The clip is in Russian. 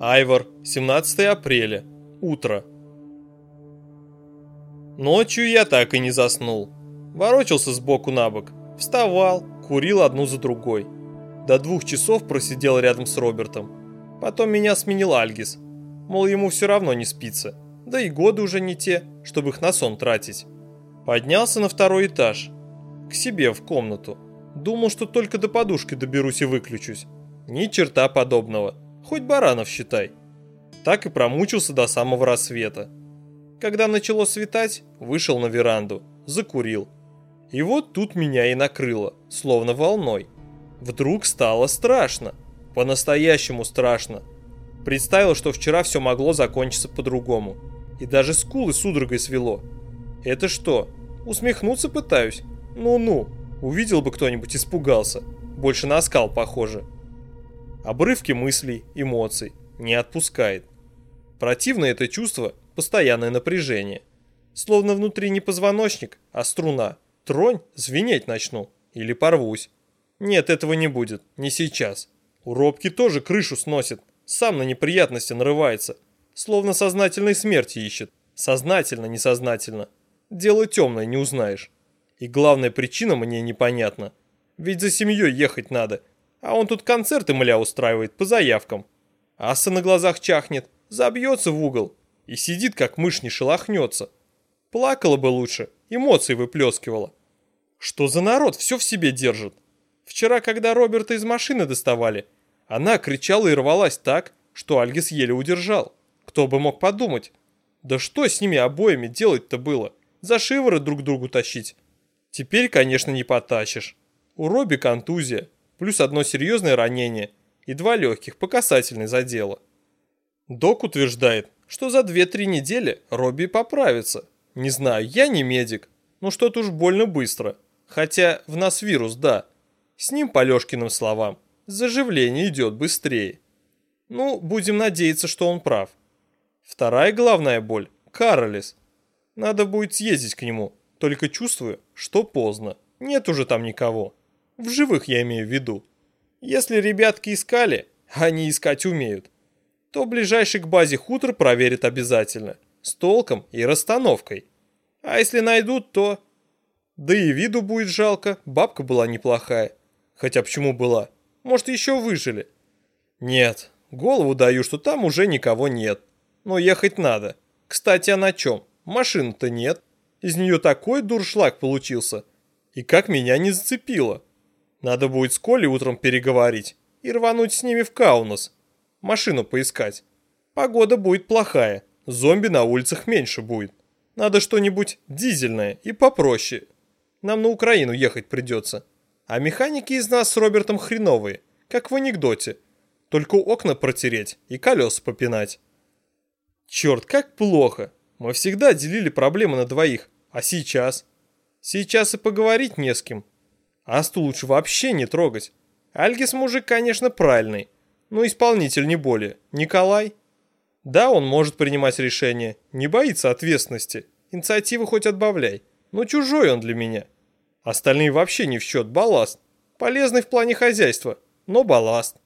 Айвор, 17 апреля. Утро. Ночью я так и не заснул. Ворочался с боку на бок, вставал, курил одну за другой. До двух часов просидел рядом с Робертом. Потом меня сменил Альгис. Мол, ему все равно не спится. Да и годы уже не те, чтобы их на сон тратить. Поднялся на второй этаж. К себе в комнату. Думал, что только до подушки доберусь и выключусь. Ни черта подобного. Хоть баранов считай. Так и промучился до самого рассвета. Когда начало светать, вышел на веранду, закурил. И вот тут меня и накрыло, словно волной. Вдруг стало страшно. По-настоящему страшно. Представил, что вчера все могло закончиться по-другому. И даже скулы судорогой свело. Это что, усмехнуться пытаюсь? Ну-ну, увидел бы кто-нибудь, испугался. Больше на скал похоже. Обрывки мыслей, эмоций. Не отпускает. Противно это чувство, постоянное напряжение. Словно внутри не позвоночник, а струна. Тронь, звенеть начну. Или порвусь. Нет, этого не будет. Не сейчас. У Робки тоже крышу сносит. Сам на неприятности нарывается. Словно сознательной смерти ищет. Сознательно, несознательно. Дело темное, не узнаешь. И главная причина мне непонятна. Ведь за семьей ехать надо – а он тут концерты мля устраивает по заявкам. Аса на глазах чахнет, забьется в угол и сидит, как мышь не шелохнется. Плакала бы лучше, эмоции выплескивала. Что за народ все в себе держит? Вчера, когда Роберта из машины доставали, она кричала и рвалась так, что Альгис еле удержал. Кто бы мог подумать? Да что с ними обоими делать-то было? За шиворот друг другу тащить? Теперь, конечно, не потащишь. У Робби контузия, плюс одно серьезное ранение и два легких по касательной задела. Док утверждает, что за 2-3 недели Робби поправится. Не знаю, я не медик, но что-то уж больно быстро. Хотя в нас вирус, да. С ним, по Лешкиным словам, заживление идет быстрее. Ну, будем надеяться, что он прав. Вторая главная боль – Каролис. Надо будет съездить к нему, только чувствую, что поздно. Нет уже там никого. В живых я имею в виду. Если ребятки искали, они искать умеют, то ближайший к базе хутор проверят обязательно. С толком и расстановкой. А если найдут, то... Да и виду будет жалко, бабка была неплохая. Хотя почему была? Может, еще выжили? Нет, голову даю, что там уже никого нет. Но ехать надо. Кстати, а на чем? Машины-то нет. Из нее такой дуршлаг получился. И как меня не зацепило. Надо будет с Колей утром переговорить и рвануть с ними в Каунас. Машину поискать. Погода будет плохая, зомби на улицах меньше будет. Надо что-нибудь дизельное и попроще. Нам на Украину ехать придется. А механики из нас с Робертом хреновые, как в анекдоте. Только окна протереть и колеса попинать. Черт, как плохо. Мы всегда делили проблемы на двоих. А сейчас? Сейчас и поговорить не с кем. Асту лучше вообще не трогать. Альгис мужик, конечно, правильный, но исполнитель не более. Николай? Да, он может принимать решения, не боится ответственности. Инициативы хоть отбавляй. Но чужой он для меня. Остальные вообще не в счет, балласт. Полезный в плане хозяйства, но балласт.